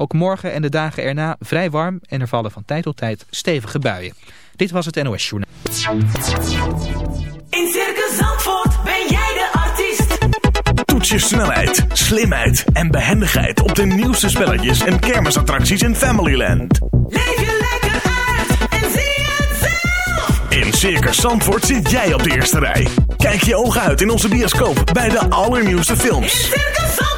Ook morgen en de dagen erna vrij warm en er vallen van tijd tot tijd stevige buien. Dit was het NOS Journaal. In Circus Zandvoort ben jij de artiest. Toets je snelheid, slimheid en behendigheid op de nieuwste spelletjes en kermisattracties in Familyland. Leef je lekker uit en zie het zelf. In Circus Zandvoort zit jij op de eerste rij. Kijk je ogen uit in onze bioscoop bij de allernieuwste In films. Circus Zandvoort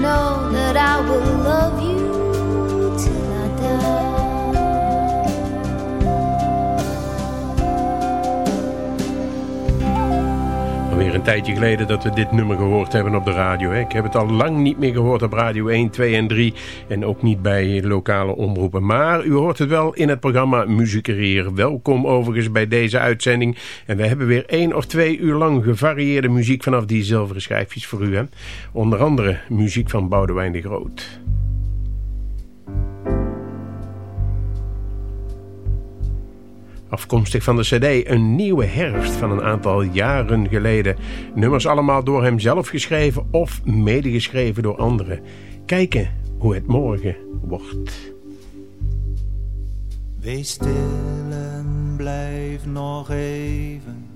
know that I will tijdje geleden dat we dit nummer gehoord hebben op de radio. Hè. Ik heb het al lang niet meer gehoord op Radio 1, 2 en 3. En ook niet bij lokale omroepen. Maar u hoort het wel in het programma Muziekerier. Welkom overigens bij deze uitzending. En we hebben weer één of twee uur lang gevarieerde muziek vanaf die zilveren schijfjes voor u. Hè. Onder andere muziek van Boudewijn de Groot. Afkomstig van de cd Een Nieuwe Herfst van een aantal jaren geleden. Nummers allemaal door hem zelf geschreven of medegeschreven door anderen. Kijken hoe het morgen wordt. Wees stil en blijf nog even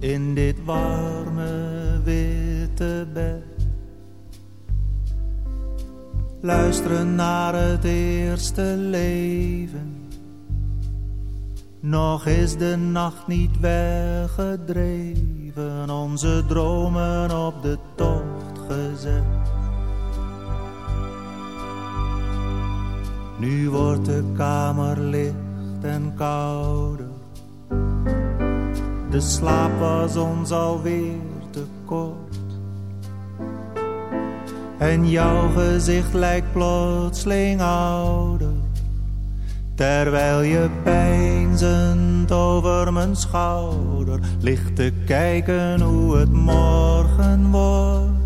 in dit warme witte bed. Luisteren naar het eerste leven. Nog is de nacht niet weggedreven, onze dromen op de top gezet. Nu wordt de kamer licht en kouder. De slaap was ons alweer te kort. En jouw gezicht lijkt plotseling ouder. Terwijl je peinzend over mijn schouder ligt te kijken hoe het morgen wordt.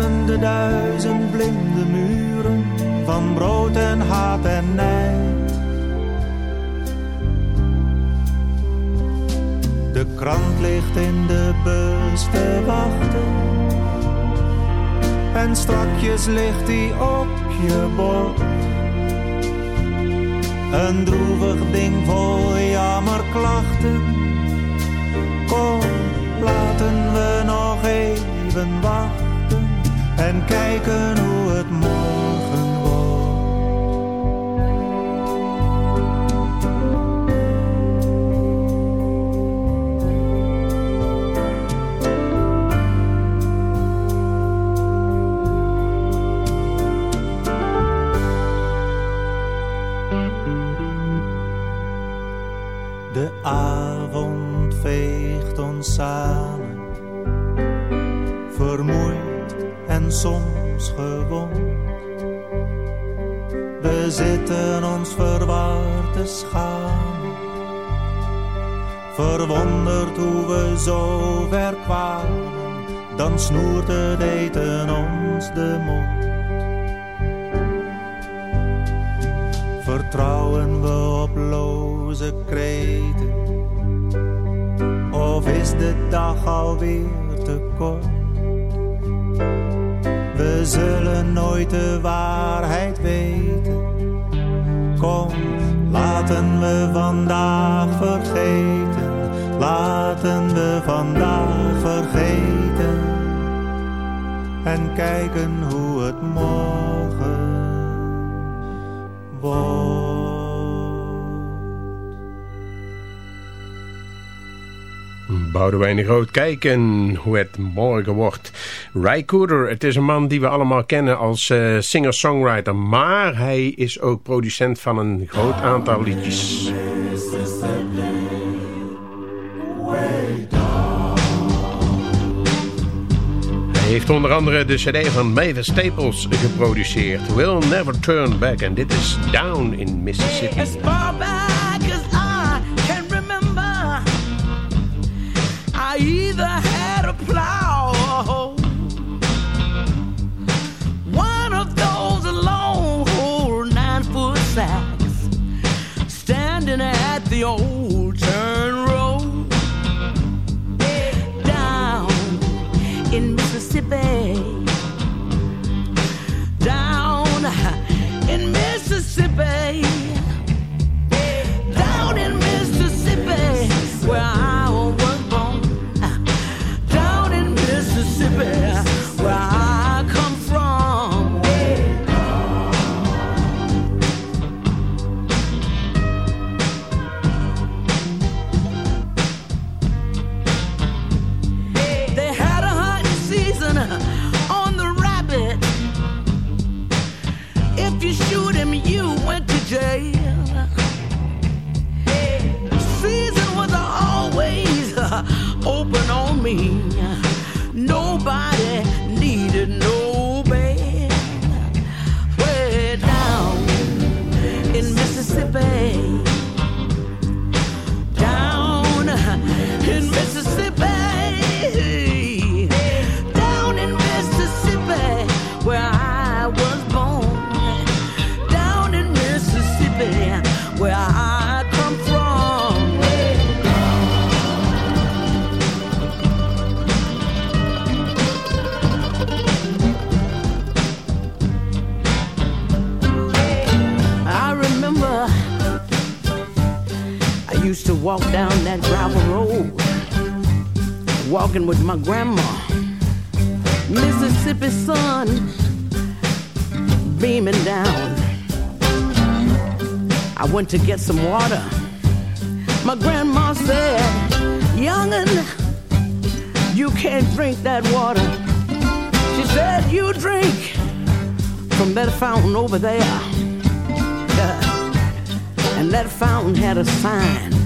De duizend blinde muren van brood en haat en nijd. De krant ligt in de bus te wachten. En strakjes ligt die op je bord. Een droevig ding vol jammerklachten. Kom, laten we nog even wachten. En kijken hoe het morgen verwonderd hoe we zo ver kwamen. Dan snoert het eten ons de mond. Vertrouwen we op loze kreten? Of is de dag alweer te kort? We zullen nooit de waarheid weten. Kom, laten we vandaag En kijken hoe het morgen wordt. Boudewijn de Groot kijken hoe het morgen wordt. Cooder, het is een man die we allemaal kennen als eh, singer-songwriter. Maar hij is ook producent van een groot aantal liedjes. Heeft onder andere de cd van Mavis Staples geproduceerd. We'll Never Turn Back. En dit is Down in Mississippi. Mississippi. Down open on me. Nobody walk down that gravel road, walking with my grandma. Mississippi sun beaming down. I went to get some water. My grandma said, Youngin', you can't drink that water. She said, You drink from that fountain over there. And that fountain had a sign.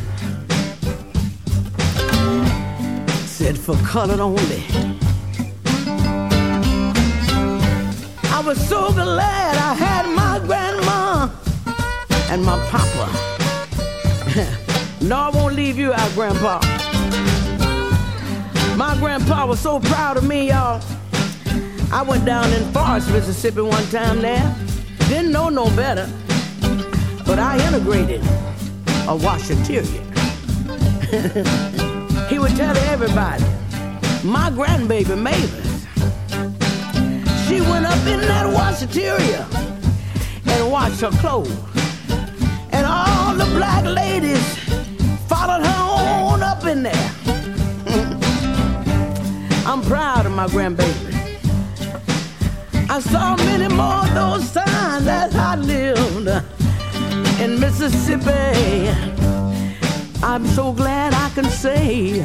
Said for colored only. I was so glad I had my grandma and my papa. no, I won't leave you out, Grandpa. My grandpa was so proud of me, y'all. I went down in Forest, Mississippi one time there. Didn't know no better, but I integrated a washateria. would tell everybody, my grandbaby Mavis, she went up in that washateria and washed her clothes. And all the black ladies followed her on up in there. I'm proud of my grandbaby. I saw many more of those signs as I lived in Mississippi. I'm so glad I can say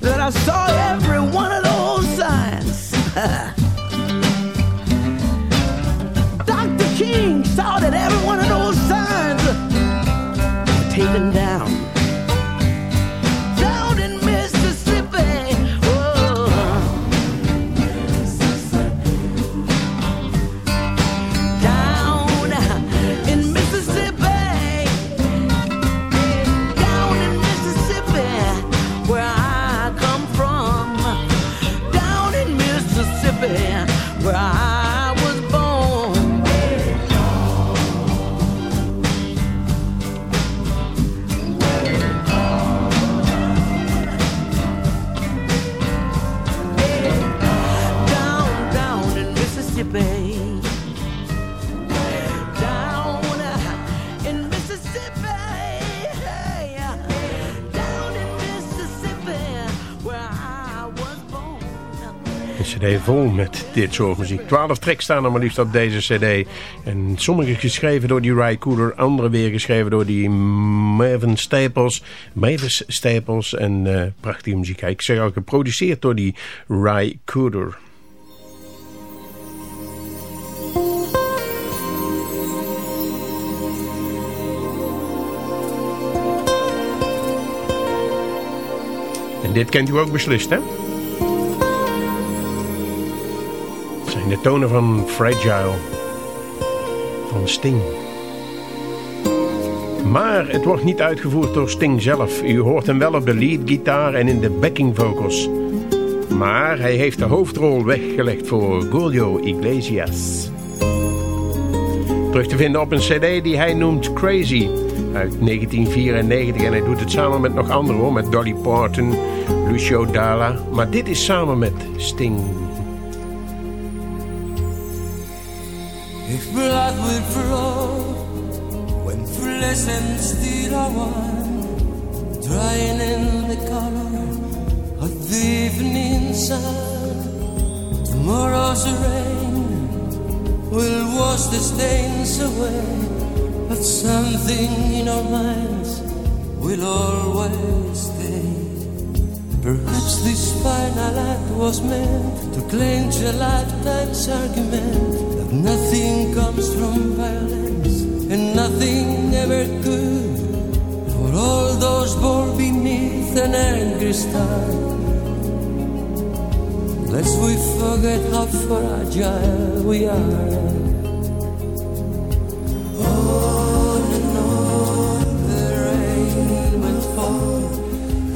that I saw every one of those signs. Dr. King saw that every one of those signs were taken down. Cd vol met dit soort muziek. Twaalf tracks staan er maar liefst op deze cd. En sommige geschreven door die Ry Cooder. Andere weer geschreven door die Marvin Staples. Mavis Staples. En eh, prachtige muziek. Ik zeg ook geproduceerd door die Ry Cooder. En dit kent u ook beslist, hè? De tonen van Fragile. Van Sting. Maar het wordt niet uitgevoerd door Sting zelf. U hoort hem wel op de leadgitaar en in de backing vocals. Maar hij heeft de hoofdrol weggelegd voor Julio Iglesias. Terug te vinden op een cd die hij noemt Crazy uit 1994. En hij doet het samen met nog anderen hoor. Met Dolly Parton, Lucio Dalla. Maar dit is samen met Sting. Blood will flow when flesh and steel are one, drying in the color of the evening sun, tomorrow's rain will wash the stains away, but something in our minds will always stay. Perhaps this final act was meant to clinch a lifetime's argument nothing comes from violence and nothing ever could. For all those born beneath an angry star, lest we forget how fragile we are. On and on the rain will fall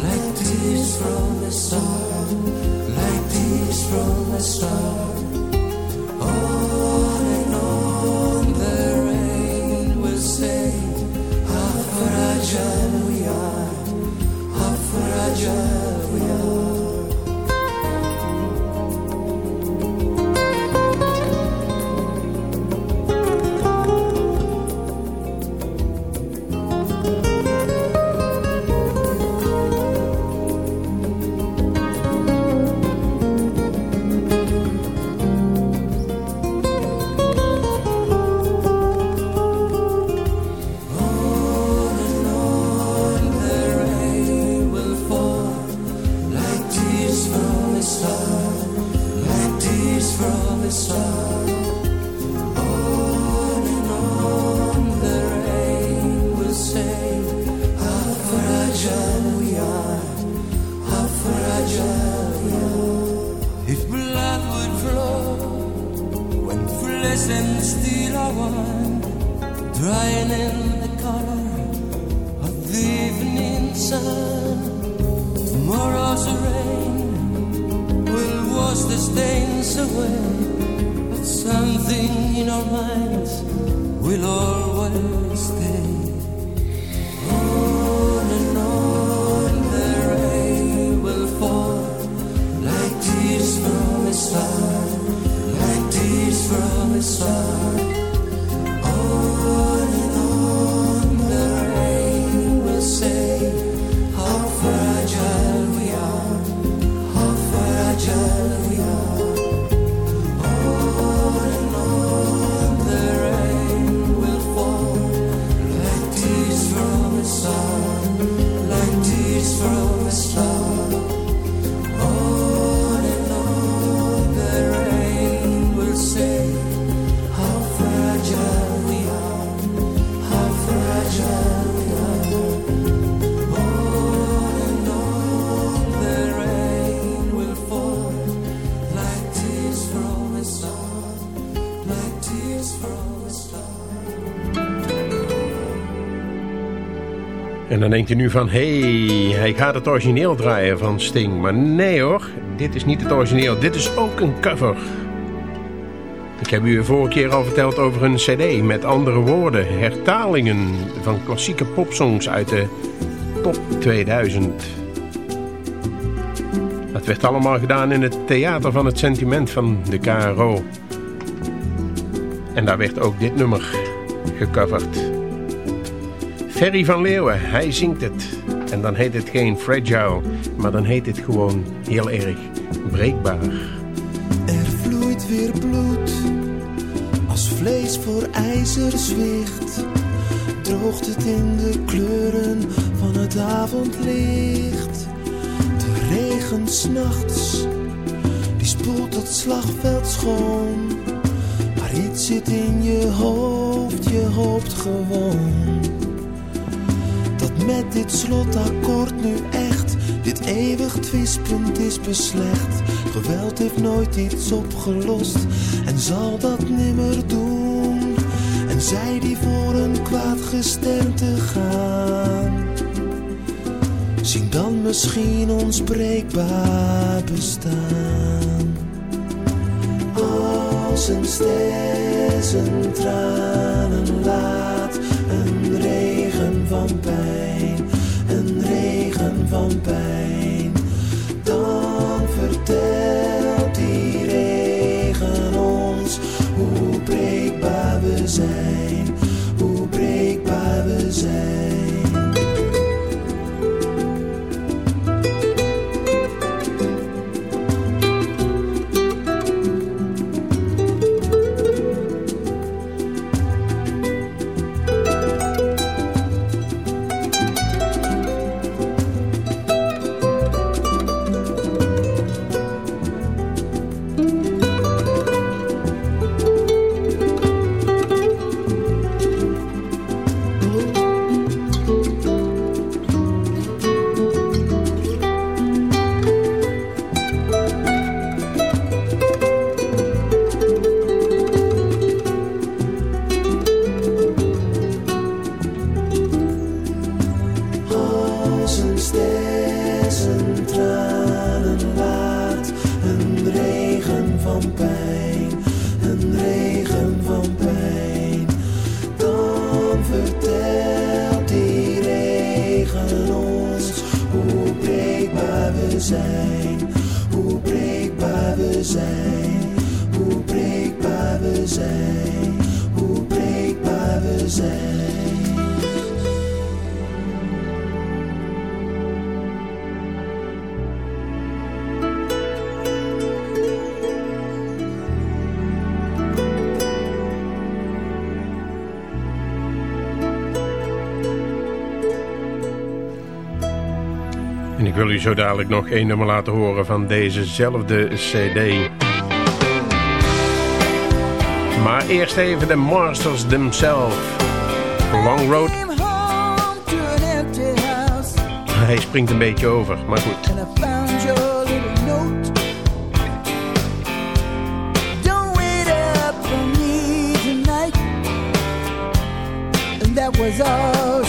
like tears from the star, like tears from the star. Dan denkt u nu van, hé, hey, hij gaat het origineel draaien van Sting. Maar nee hoor, dit is niet het origineel. Dit is ook een cover. Ik heb u vorige keer al verteld over een cd met andere woorden. Hertalingen van klassieke popsongs uit de top 2000. Dat werd allemaal gedaan in het Theater van het Sentiment van de KRO. En daar werd ook dit nummer gecoverd. Ferry van Leeuwen, hij zingt het. En dan heet het geen fragile, maar dan heet het gewoon heel erg breekbaar. Er vloeit weer bloed, als vlees voor ijzer zwicht. Droogt het in de kleuren van het avondlicht. De regen s'nachts, die spoelt het slagveld schoon. Maar iets zit in je hoofd, je hoopt gewoon. Met dit slotakkoord nu echt dit eeuwig twistpunt is beslecht. Geweld heeft nooit iets opgelost en zal dat nimmer doen. En zij die voor een kwaad gesternte gaan, zien dan misschien ons breekbaar bestaan. Als een ster zijn tranen laat, een regen van pijn, van pijn. Dan vertelt die regen ons hoe breekbaar we zijn, u zo dadelijk nog één nummer laten horen van dezezelfde cd. Maar eerst even de monsters themselves. Long Road. Hij springt een beetje over, maar goed. was all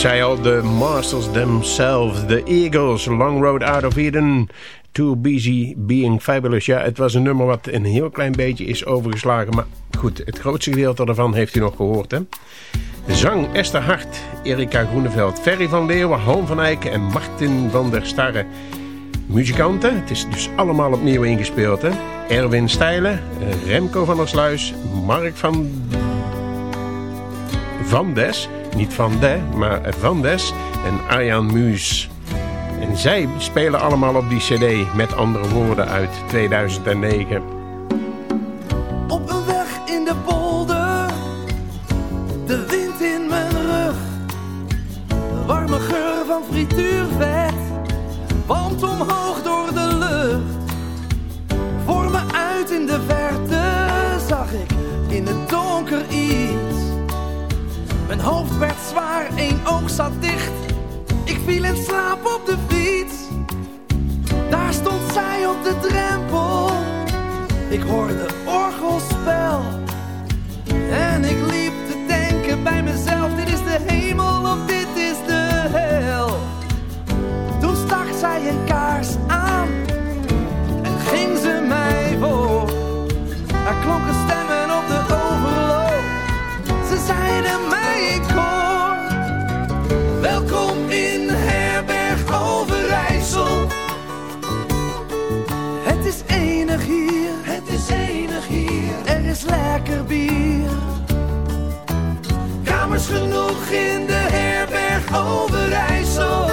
zei al, de Masters themselves, de Eagles, Long Road Out of Eden, Too Busy Being Fabulous. Ja, het was een nummer wat een heel klein beetje is overgeslagen, maar goed, het grootste gedeelte daarvan heeft u nog gehoord, hè? Zang Esther Hart, Erika Groeneveld, Ferry van Leeuwen, Han van Eiken en Martin van der Starre. Muzikanten, het is dus allemaal opnieuw ingespeeld, hè? Erwin Stijlen, Remco van der Sluis, Mark van van Des, niet Van De, maar Van Des en Arjan Muus. En zij spelen allemaal op die cd, met andere woorden, uit 2009. Mijn hoofd werd zwaar, één oog zat dicht. Ik viel in slaap op de fiets. Daar stond zij op de drempel. Ik hoorde orgelspel. En ik liep te denken bij mezelf, dit is de hemel of dit is de hel. Toen stak zij een kaars aan. Lekker bier. Kamers genoeg in de herberg Overijssel.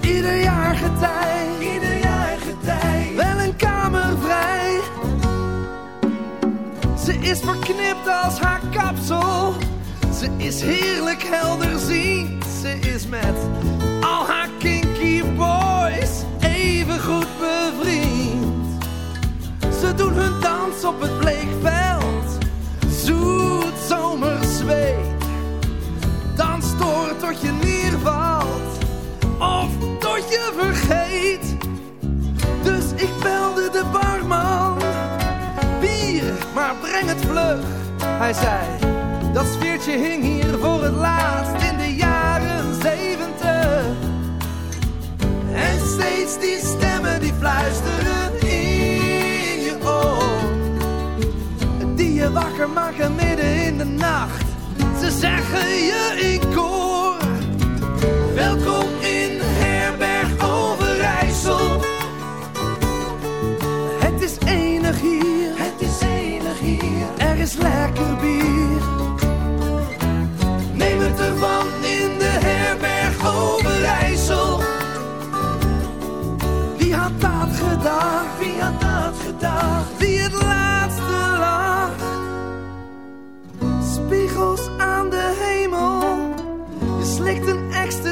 Ieder jaar getij, ieder jaar getij. Wel een kamer vrij. Ze is verknipt als haar kapsel. Ze is heerlijk helderziend. Ze is met al haar kinky boys even goed. Ze doen hun dans op het bleekveld. Zoet zomerzweet. Dans door tot je neervalt. Of tot je vergeet. Dus ik belde de barman. Bier, maar breng het vlug. Hij zei, dat sfeertje hing hier voor het laatst in de jaren zeventig. En steeds die stemmen die fluisteren je wakker maken midden in de nacht. Ze zeggen je in koor. Welkom in herberg Overijssel. Het is enig hier. Het is enig hier. Er is lekker bier. Neem het ervan in de herberg Overijssel. Wie had dat gedacht? Wie had dat gedacht? Wie het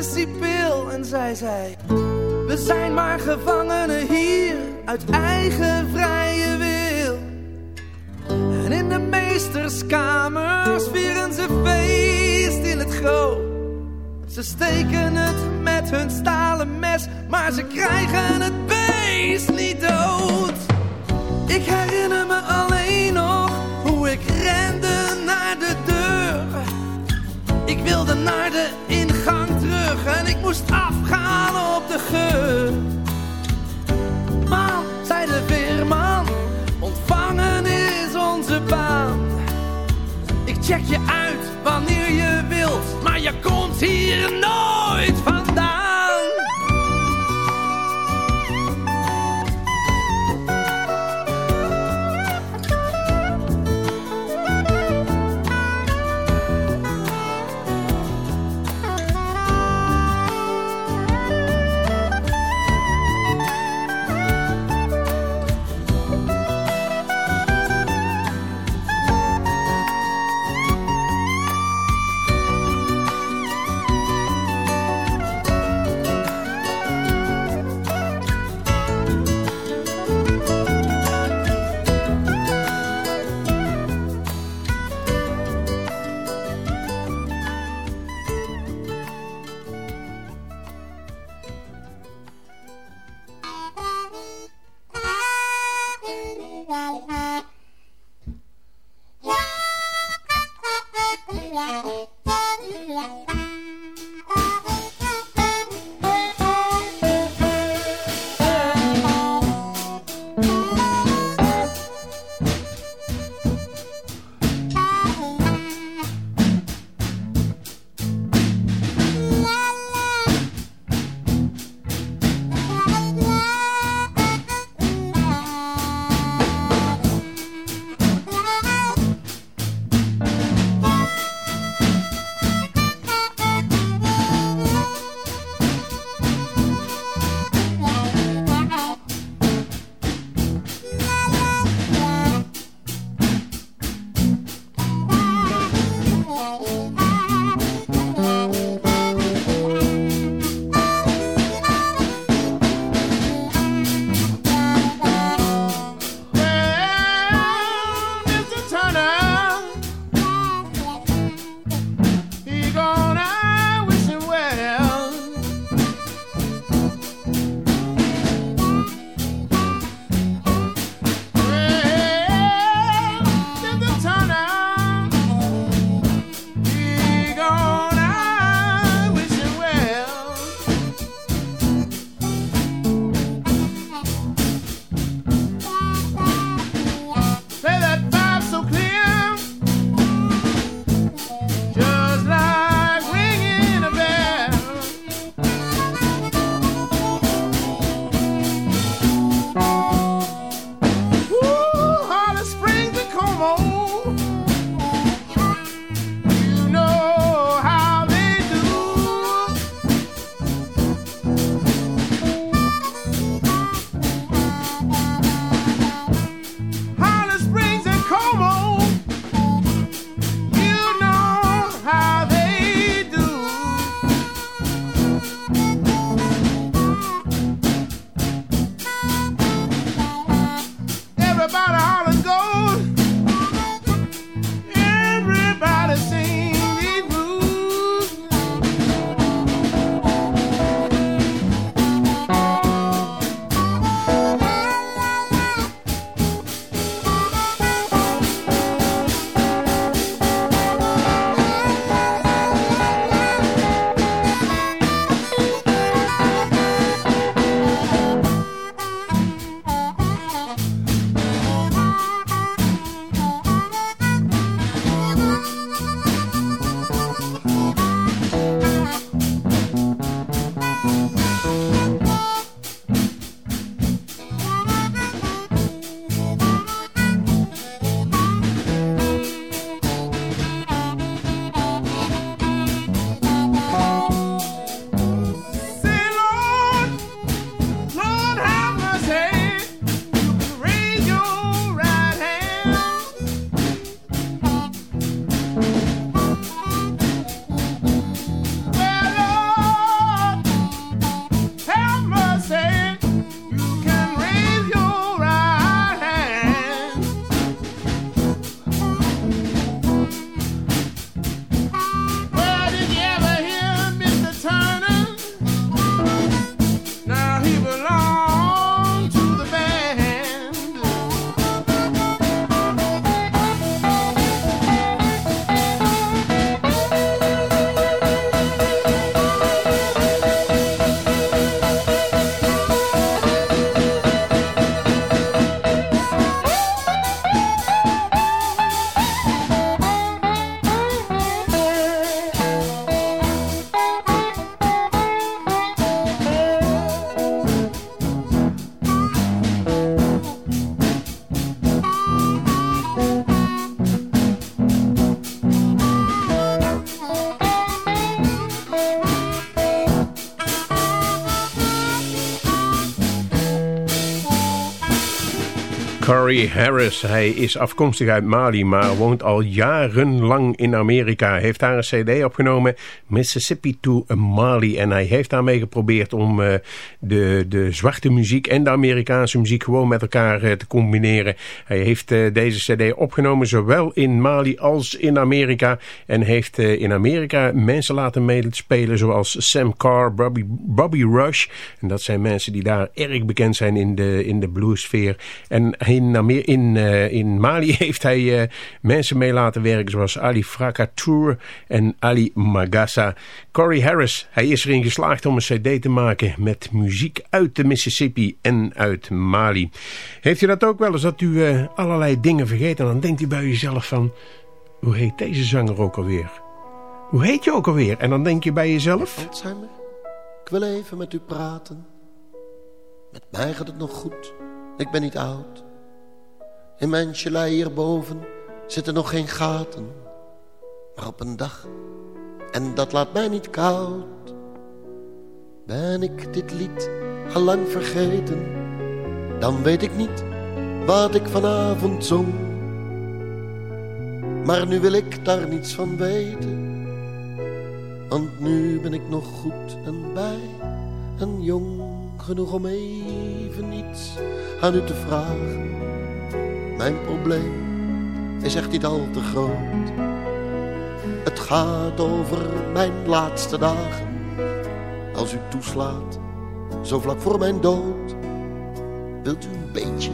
ecstasy-pil en zij zei... We zijn maar gevangenen hier uit eigen vrije wil. En in de meesterskamers vieren ze feest in het groot. Ze steken het met hun stalen mes, maar ze krijgen het beest niet dood. Ik herinner me alleen nog hoe ik rende naar de deur. Ik wilde naar de ingang en ik moest afgaan op de geur. Man, zei de veerman, ontvangen is onze baan. Ik check je uit wanneer je wilt, maar je komt hier nooit vandaan. Corey Harris. Hij is afkomstig uit Mali, maar woont al jarenlang in Amerika. Heeft daar een cd opgenomen, Mississippi to Mali. En hij heeft daarmee geprobeerd om uh, de, de zwarte muziek en de Amerikaanse muziek gewoon met elkaar uh, te combineren. Hij heeft uh, deze cd opgenomen zowel in Mali als in Amerika. En heeft in Amerika mensen laten meespelen zoals Sam Carr, Bobby, Bobby Rush. En dat zijn mensen die daar erg bekend zijn in de, in de bluesfeer. En in, in, uh, in Mali heeft hij uh, mensen mee laten werken zoals Ali Fracatour en Ali Magassa. Corey Harris, hij is erin geslaagd om een cd te maken met muziek uit de Mississippi en uit Mali. Heeft u dat ook wel eens dat u uh, allerlei dingen vergeet en dan denkt u bij uzelf van... Hoe heet deze zanger ook alweer? Hoe heet je ook alweer? En dan denk je bij jezelf... Alzheimer, ik wil even met u praten. Met mij gaat het nog goed, ik ben niet oud. In mijn gelei hierboven zitten nog geen gaten. Maar op een dag, en dat laat mij niet koud, ben ik dit lied al lang vergeten. Dan weet ik niet wat ik vanavond zong. Maar nu wil ik daar niets van weten. Want nu ben ik nog goed en bij en jong genoeg om even iets aan u te vragen mijn probleem is echt niet al te groot. Het gaat over mijn laatste dagen. Als u toeslaat, zo vlak voor mijn dood. Wilt u een beetje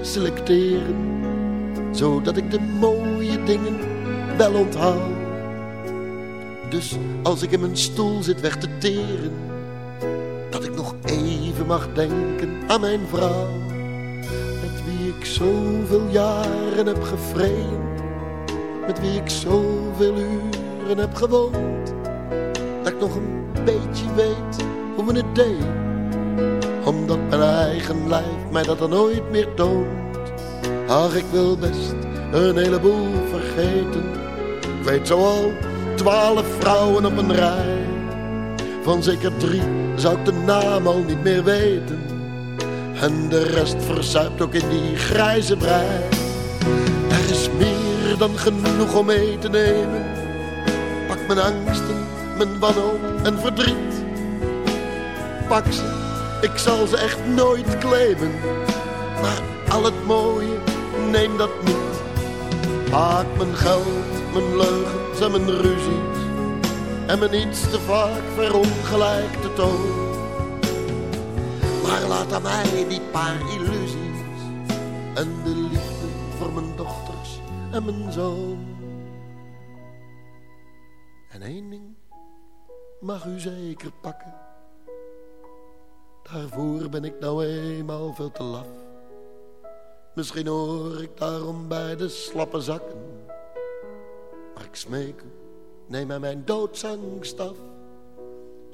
selecteren, zodat ik de mooie dingen wel onthaal. Dus als ik in mijn stoel zit weg te teren, dat ik nog even mag denken aan mijn vrouw ik zoveel jaren heb gevreemd, met wie ik zoveel uren heb gewoond, dat ik nog een beetje weet hoe men het deed, omdat mijn eigen lijf mij dat dan nooit meer toont. Ach, ik wil best een heleboel vergeten, ik weet zo al twaalf vrouwen op een rij, van zeker drie zou ik de naam al niet meer weten en de rest verzuipt ook in die grijze brei. Er is meer dan genoeg om mee te nemen. Pak mijn angsten, mijn wanhoop en verdriet. Pak ze, ik zal ze echt nooit claimen. Maar al het mooie, neem dat niet. Maak mijn geld, mijn leugens en mijn ruzies. En mijn iets te vaak verongelijkte toon. Maar laat aan mij die paar illusies. En de liefde voor mijn dochters en mijn zoon. En één ding mag u zeker pakken. Daarvoor ben ik nou eenmaal veel te laf. Misschien hoor ik daarom bij de slappe zakken. Maar ik smeek u, neem mij mijn doodsangst af.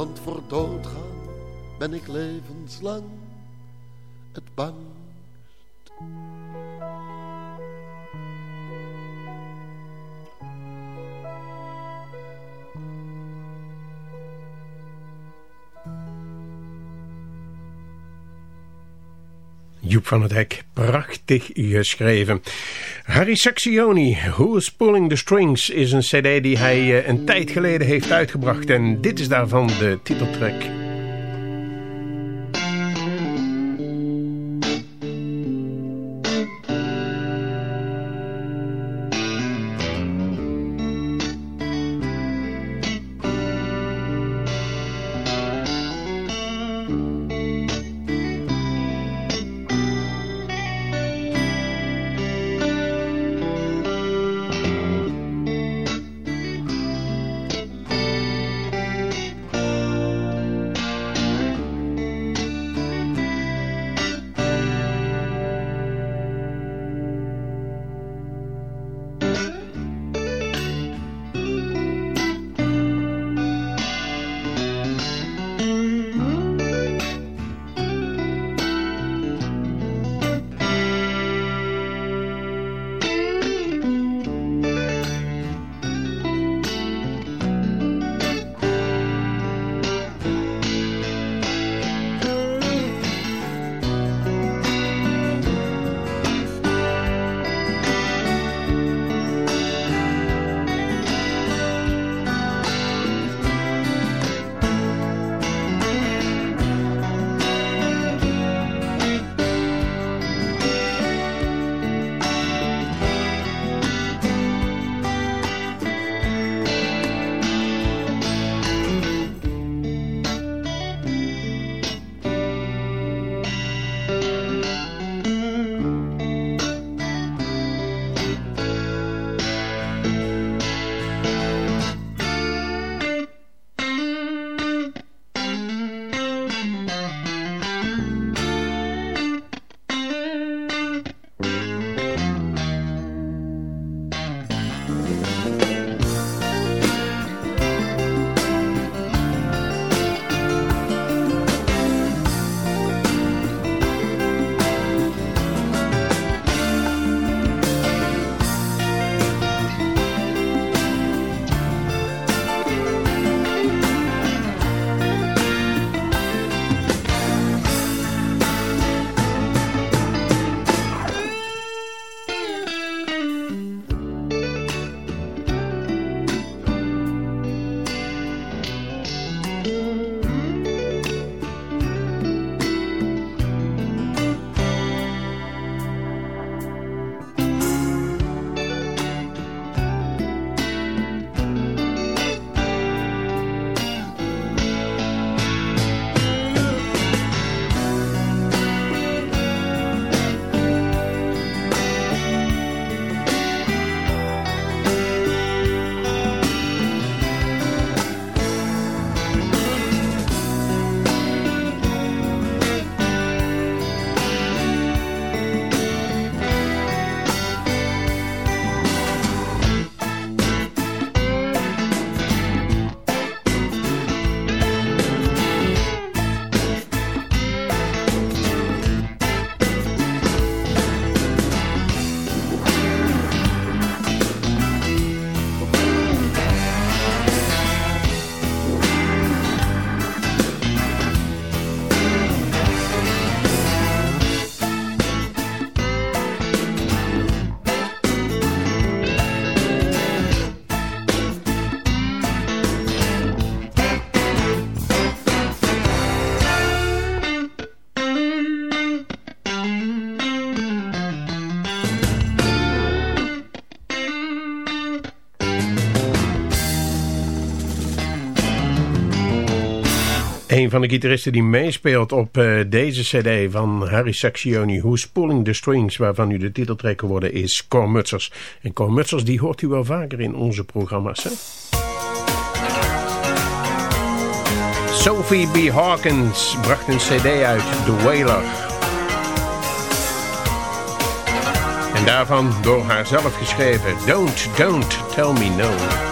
Want voor doodgaan ben ik levenslang het bangst. Joep van het Hek, prachtig geschreven. Harry Saxioni, Who's Pulling the Strings, is een cd die hij eh, een tijd geleden heeft uitgebracht. En dit is daarvan de titeltrack. Een van de gitaristen die meespeelt op uh, deze cd van Harry Saxioni, Who's Pulling the Strings, waarvan nu de titeltrekker geworden is Cor Mutsers. En Cor Mutsers die hoort u wel vaker in onze programma's. Hè? Sophie B. Hawkins bracht een cd uit, The Wailer. En daarvan door haarzelf geschreven, Don't, Don't Tell Me No.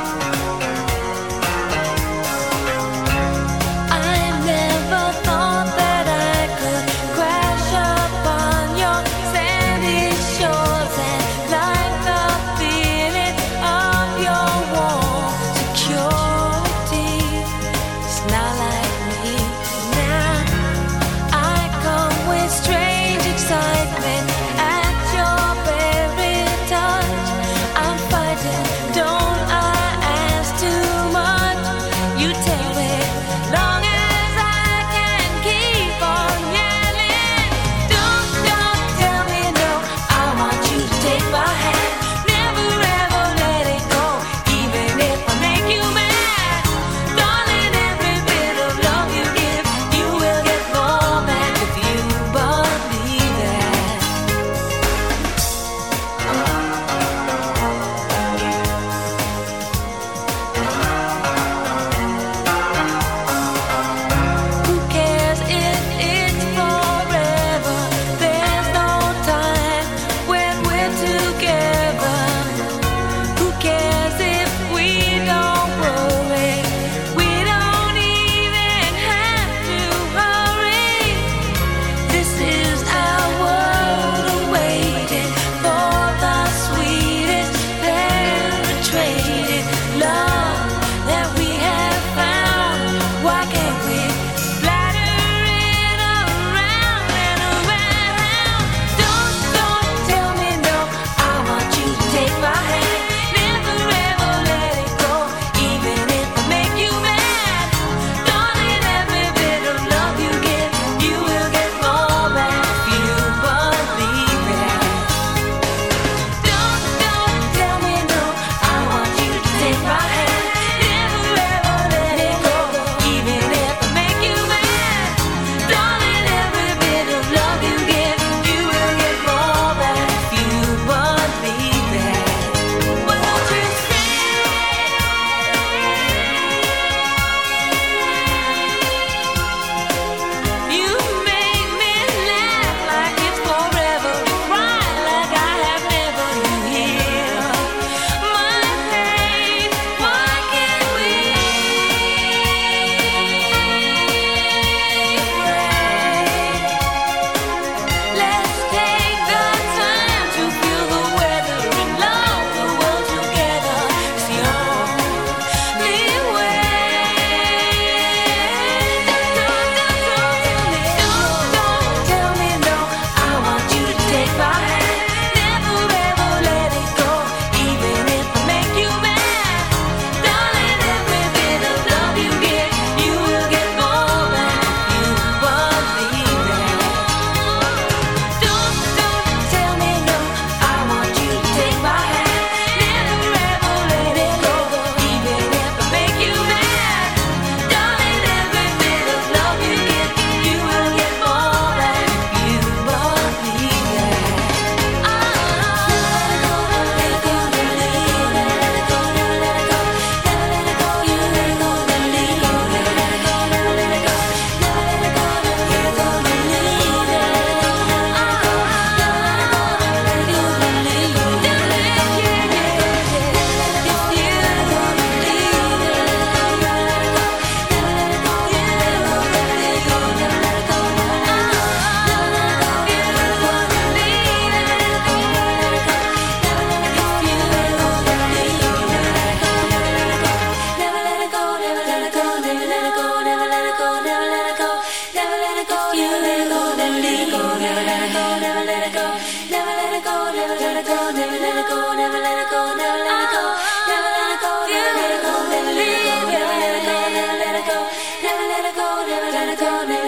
Let it go, never let it go, never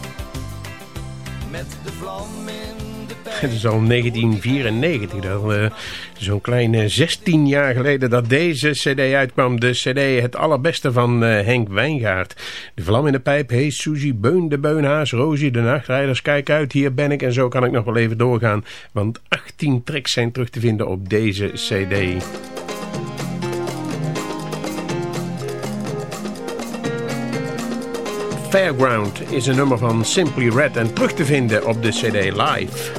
Met de vlam in de pijp. Het is al 1994, dat, uh, zo'n kleine 16 jaar geleden dat deze cd uitkwam. De cd Het Allerbeste van uh, Henk Wijngaard. De vlam in de pijp, Hey Suzy, Beun de Beunhaas, Rosie de Nachtrijders. Kijk uit, hier ben ik en zo kan ik nog wel even doorgaan. Want 18 tracks zijn terug te vinden op deze cd. Fairground is een nummer van Simply Red en terug te vinden op de CD Live.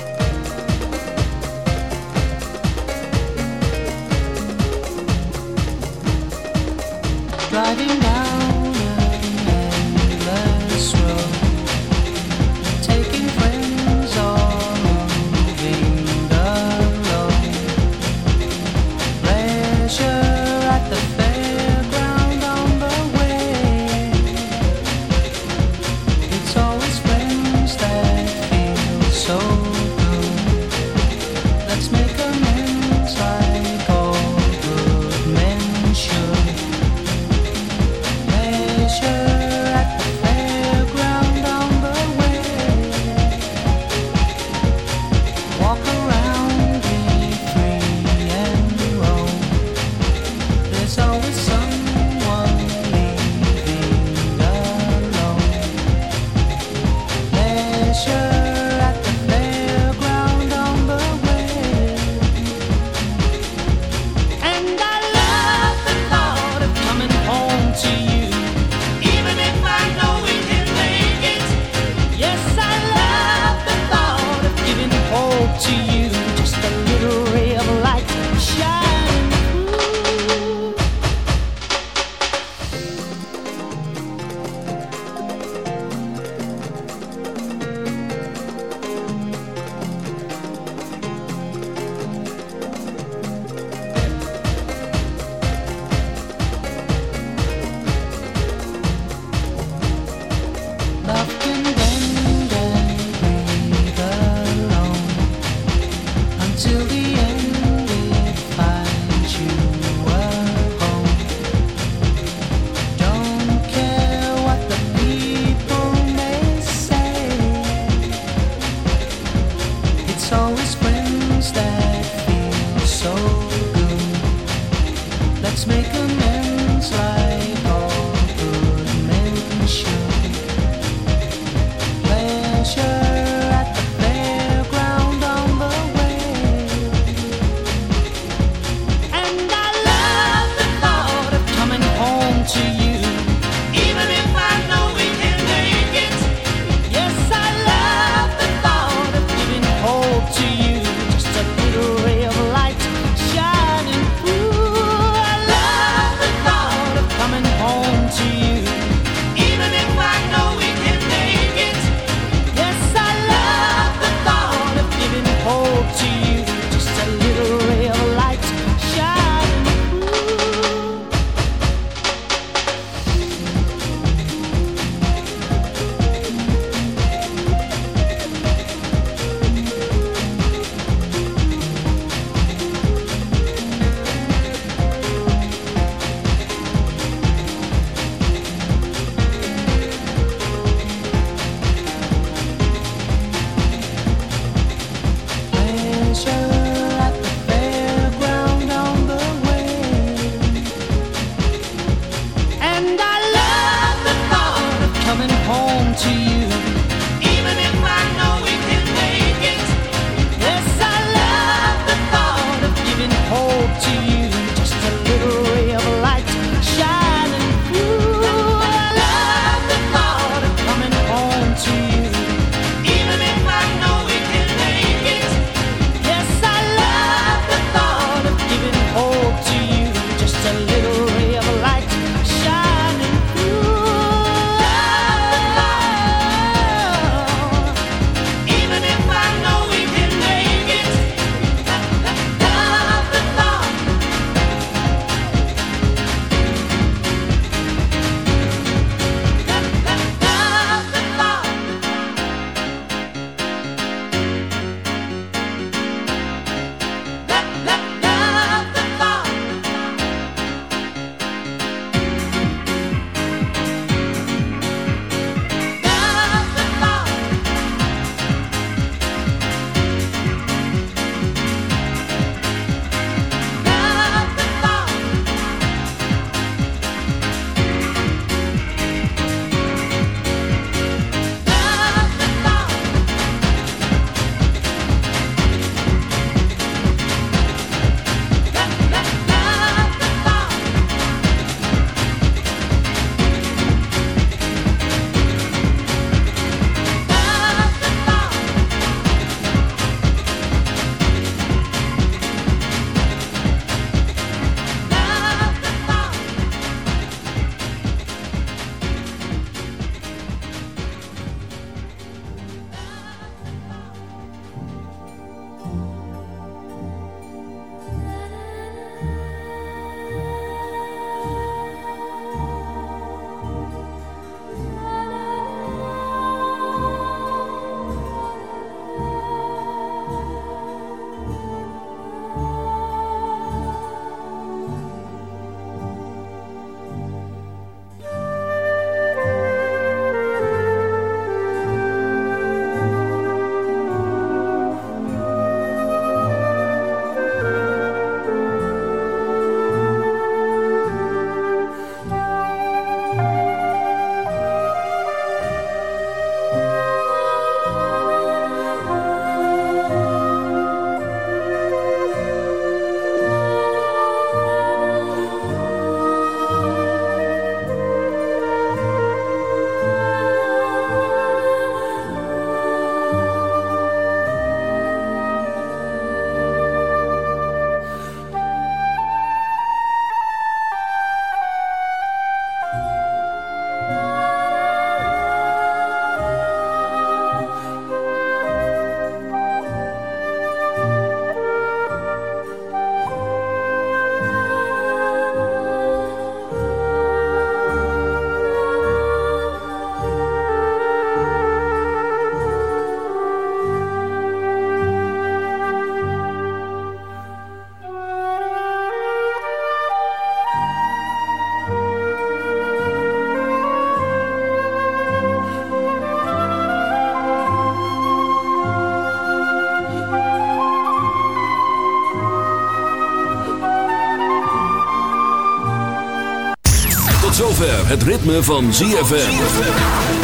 Het ritme van ZFM.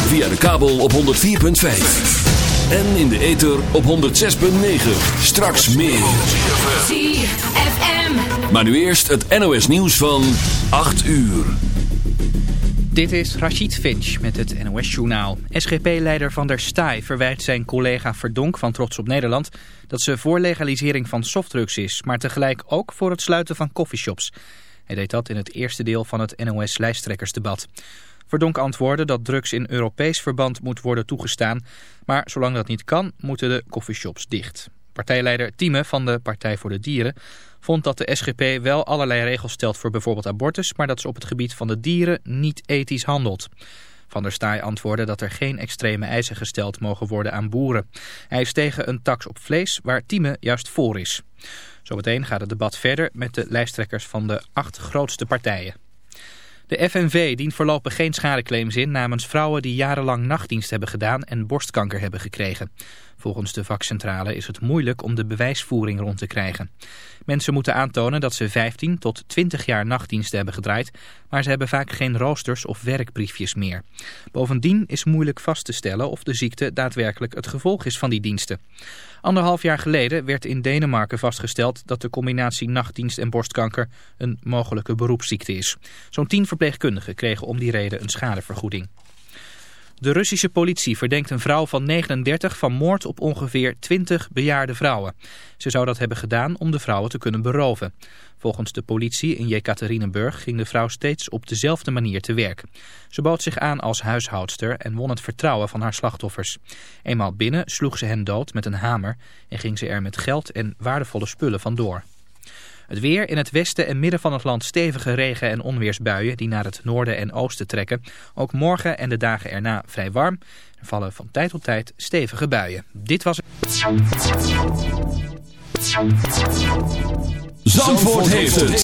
Via de kabel op 104.5. En in de ether op 106.9. Straks meer. ZFM. Maar nu eerst het NOS nieuws van 8 uur. Dit is Rachid Finch met het NOS-journaal. SGP-leider Van der Staaij verwijt zijn collega Verdonk van Trots op Nederland... dat ze voor legalisering van softdrugs is, maar tegelijk ook voor het sluiten van coffeeshops. Hij deed dat in het eerste deel van het NOS-lijsttrekkersdebat. Verdonk antwoordde dat drugs in Europees verband moet worden toegestaan... maar zolang dat niet kan, moeten de coffeeshops dicht. Partijleider Thieme van de Partij voor de Dieren vond dat de SGP wel allerlei regels stelt voor bijvoorbeeld abortus, maar dat ze op het gebied van de dieren niet ethisch handelt. Van der Staaij antwoordde dat er geen extreme eisen gesteld mogen worden aan boeren. Hij is tegen een tax op vlees waar Thieme juist voor is. Zometeen gaat het debat verder met de lijsttrekkers van de acht grootste partijen. De FNV dient voorlopig geen schadeclaims in namens vrouwen die jarenlang nachtdienst hebben gedaan en borstkanker hebben gekregen. Volgens de vakcentrale is het moeilijk om de bewijsvoering rond te krijgen. Mensen moeten aantonen dat ze 15 tot 20 jaar nachtdiensten hebben gedraaid, maar ze hebben vaak geen roosters of werkbriefjes meer. Bovendien is moeilijk vast te stellen of de ziekte daadwerkelijk het gevolg is van die diensten. Anderhalf jaar geleden werd in Denemarken vastgesteld dat de combinatie nachtdienst en borstkanker een mogelijke beroepsziekte is. Zo'n 10 verpleegkundigen kregen om die reden een schadevergoeding. De Russische politie verdenkt een vrouw van 39 van moord op ongeveer 20 bejaarde vrouwen. Ze zou dat hebben gedaan om de vrouwen te kunnen beroven. Volgens de politie in Jekaterinenburg ging de vrouw steeds op dezelfde manier te werk. Ze bood zich aan als huishoudster en won het vertrouwen van haar slachtoffers. Eenmaal binnen sloeg ze hen dood met een hamer en ging ze er met geld en waardevolle spullen vandoor. Het weer in het westen en midden van het land stevige regen- en onweersbuien die naar het noorden en oosten trekken. Ook morgen en de dagen erna vrij warm. Er vallen van tijd tot tijd stevige buien. Dit was het. Zandvoort heeft het.